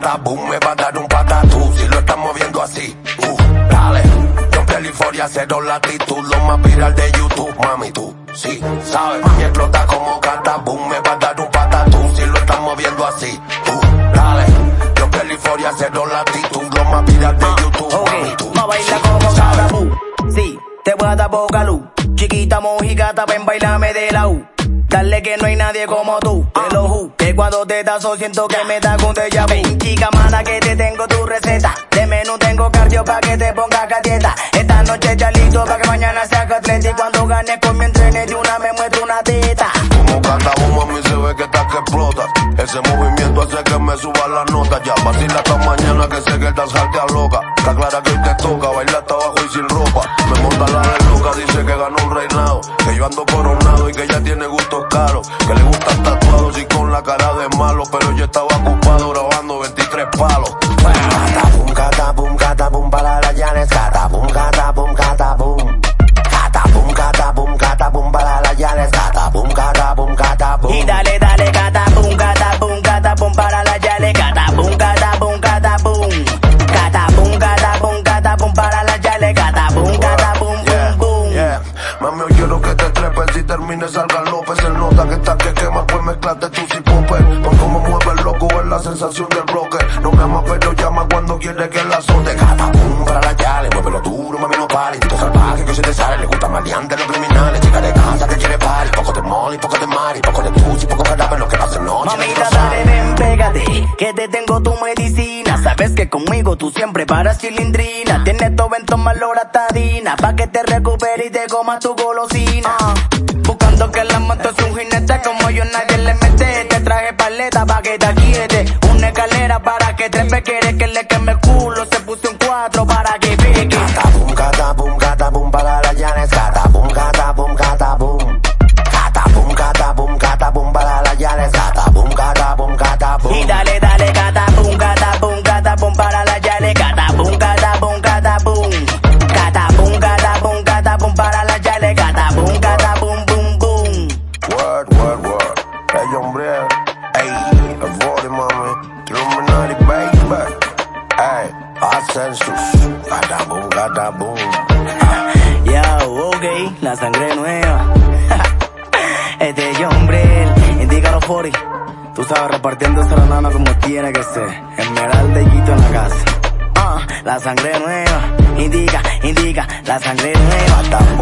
pataboom, me va a dar un patatú si lo estás moviendo así. Uh, dale, rompe la euforia, cero latitud, lo más viral de YouTube, mami tú, sí, sabes, mami explota como canta, boom, me va a dar un patatú si lo estás moviendo así. Uh, dale, rompe la euforia, cero latitud, lo más viral de YouTube, okay. mami tú. Sí, como sabes. Canta, sí, te voy a dar boca luz, chiquita mojigata, ven bailame de la U. Dale que no hay nadie como tú, te lo ju. Que cuando te tazo siento que me da un déjà vu. Chica mala que te tengo tu receta. De menú tengo cardio pa' que te ponga dieta. Esta noche ya listo pa' que mañana sea atleta. Y cuando gane con mi entrene de una me muestro una teta. Como canta a mí se ve que está que explota. Ese movimiento hace que me suba la nota. Ya vacila hasta mañana que sé que el danzar te aloca. Está clara que hoy te toca, baila hasta abajo y sin ropa. Me monta la de loca, dice que ganó un reinado. Que yo ando coronado y que ya tiene gustos Que le gustan tatuados y con la cara de malo. Pero yo estaba ocupado hoy trepes si termine salga López. Se nota que está que quema, pues mezclate tu y popes. Por cómo mueve el loco, es la sensación del bloque. No me ama, pero llama cuando quiere que la azote. Catapum para la yale, muévelo duro, mami, no pare. Tito salvaje que se te sale, le gusta maleante los criminales. Chica de casa que quiere party. Poco de molly, poco de mari, poco de tusi, poco de lo que pasa en noche. Mamita, dale, ven, pégate, que te tengo tu medicina. Conmigo tú siempre paras cilindrina. Tienes todo en tomar loratadina, pa' que te recuperes y te comas tu golosina. Buscando que la moto es un jinete, como yo nadie le mete. Te traje paleta pa' que te. Una escalera para que trepe, quiere que le queme Catapum, catapum. Ya, ok, la sangre nueva. Este es John Brel, indica los 40. Tú sabes, repartiendo esa nana como tiene que ser. Esmeralda y Quito en la casa. Ah, la sangre nueva, indica, indica, la sangre nueva.